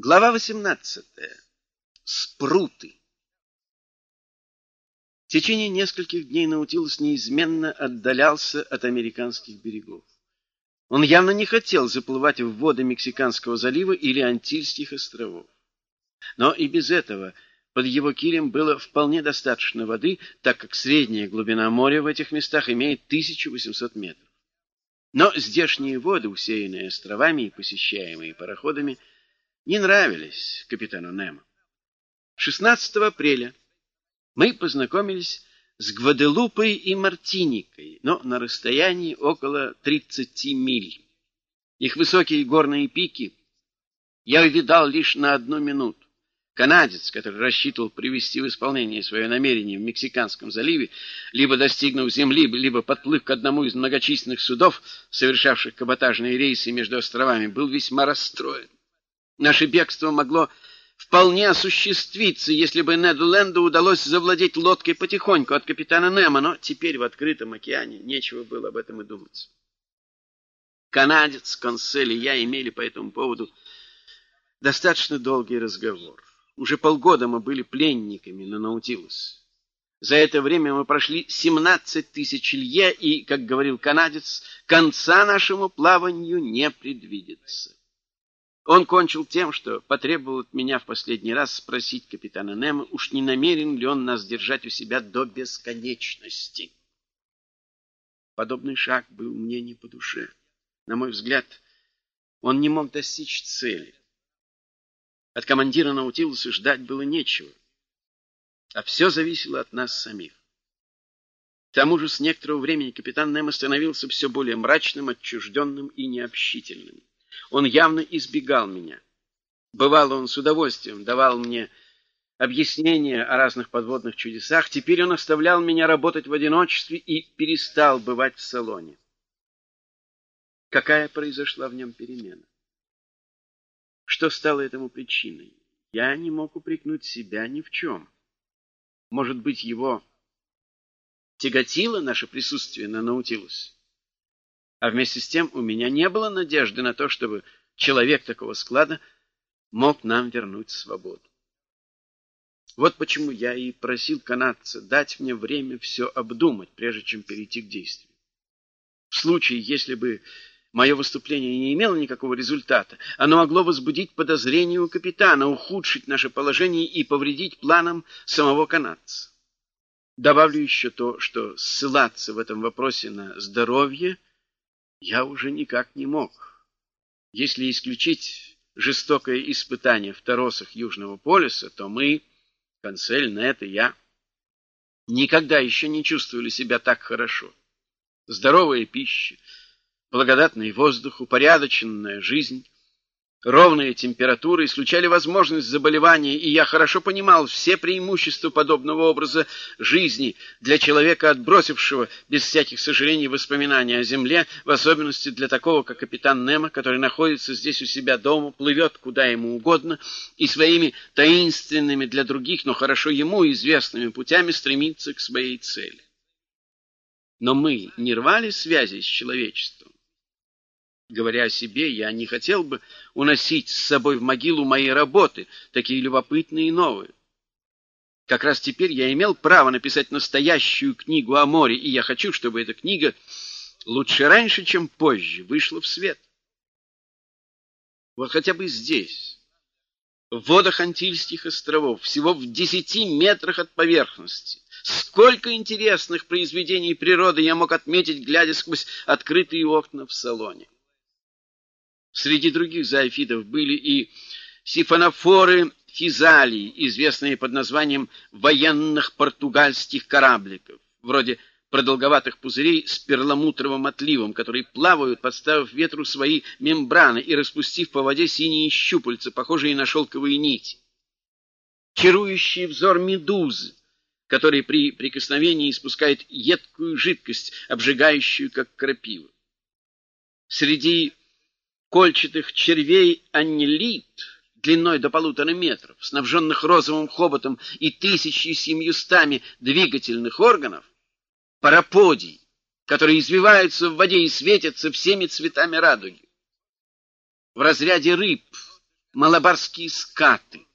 Глава 18. Спруты. В течение нескольких дней Наутилус неизменно отдалялся от американских берегов. Он явно не хотел заплывать в воды Мексиканского залива или Антильских островов. Но и без этого под его килем было вполне достаточно воды, так как средняя глубина моря в этих местах имеет 1800 метров. Но здешние воды, усеянные островами и посещаемые пароходами, не нравились капитану Немо. 16 апреля мы познакомились с Гваделупой и Мартиникой, но на расстоянии около 30 миль. Их высокие горные пики я увидал лишь на одну минуту. Канадец, который рассчитывал привести в исполнение свое намерение в Мексиканском заливе, либо достигнув земли, либо подплыв к одному из многочисленных судов, совершавших каботажные рейсы между островами, был весьма расстроен. Наше бегство могло вполне осуществиться, если бы Неду Ленду удалось завладеть лодкой потихоньку от капитана Немо, но теперь в открытом океане нечего было об этом и думать. Канадец, Консель и я имели по этому поводу достаточно долгий разговор. Уже полгода мы были пленниками на Наутилус. За это время мы прошли 17 тысяч лье, и, как говорил канадец, конца нашему плаванию не предвидится. Он кончил тем, что потребовал от меня в последний раз спросить капитана Немо, уж не намерен ли он нас держать у себя до бесконечности. Подобный шаг был мне не по душе. На мой взгляд, он не мог достичь цели. От командира Наутилуса ждать было нечего, а все зависело от нас самих. К тому же с некоторого времени капитан Немо становился все более мрачным, отчужденным и необщительным. Он явно избегал меня. Бывало, он с удовольствием давал мне объяснения о разных подводных чудесах. Теперь он оставлял меня работать в одиночестве и перестал бывать в салоне. Какая произошла в нем перемена? Что стало этому причиной? Я не мог упрекнуть себя ни в чем. Может быть, его тяготило наше присутствие на Наутилусе? А вместе с тем у меня не было надежды на то, чтобы человек такого склада мог нам вернуть свободу. Вот почему я и просил канадца дать мне время все обдумать, прежде чем перейти к действию. В случае, если бы мое выступление не имело никакого результата, оно могло возбудить подозрение у капитана, ухудшить наше положение и повредить планам самого канадца. Добавлю еще то, что ссылаться в этом вопросе на здоровье – я уже никак не мог. Если исключить жестокое испытание в торосах Южного полюса, то мы, Консель, Нет и я, никогда еще не чувствовали себя так хорошо. Здоровая пища, благодатный воздух, упорядоченная жизнь — Ровные температуры исключали возможность заболевания, и я хорошо понимал все преимущества подобного образа жизни для человека, отбросившего без всяких сожалений воспоминания о земле, в особенности для такого, как капитан Немо, который находится здесь у себя дома, плывет куда ему угодно и своими таинственными для других, но хорошо ему известными путями стремится к своей цели. Но мы не рвали связи с человечеством. Говоря о себе, я не хотел бы уносить с собой в могилу мои работы, такие любопытные и новые. Как раз теперь я имел право написать настоящую книгу о море, и я хочу, чтобы эта книга лучше раньше, чем позже, вышла в свет. Вот хотя бы здесь, в водах Антильских островов, всего в десяти метрах от поверхности, сколько интересных произведений природы я мог отметить, глядя сквозь открытые окна в салоне. Среди других зоофитов были и сифонофоры физалии, известные под названием военных португальских корабликов, вроде продолговатых пузырей с перламутровым отливом, которые плавают, подставив ветру свои мембраны и распустив по воде синие щупальца, похожие на шелковые нити. Чарующий взор медузы, который при прикосновении испускает едкую жидкость, обжигающую, как крапива. Среди кольчатых червей аннелит длиной до полутора метров, снабженных розовым хоботом и тысячей семьюстами двигательных органов, параподий, которые извиваются в воде и светятся всеми цветами радуги. В разряде рыб малабарские скаты,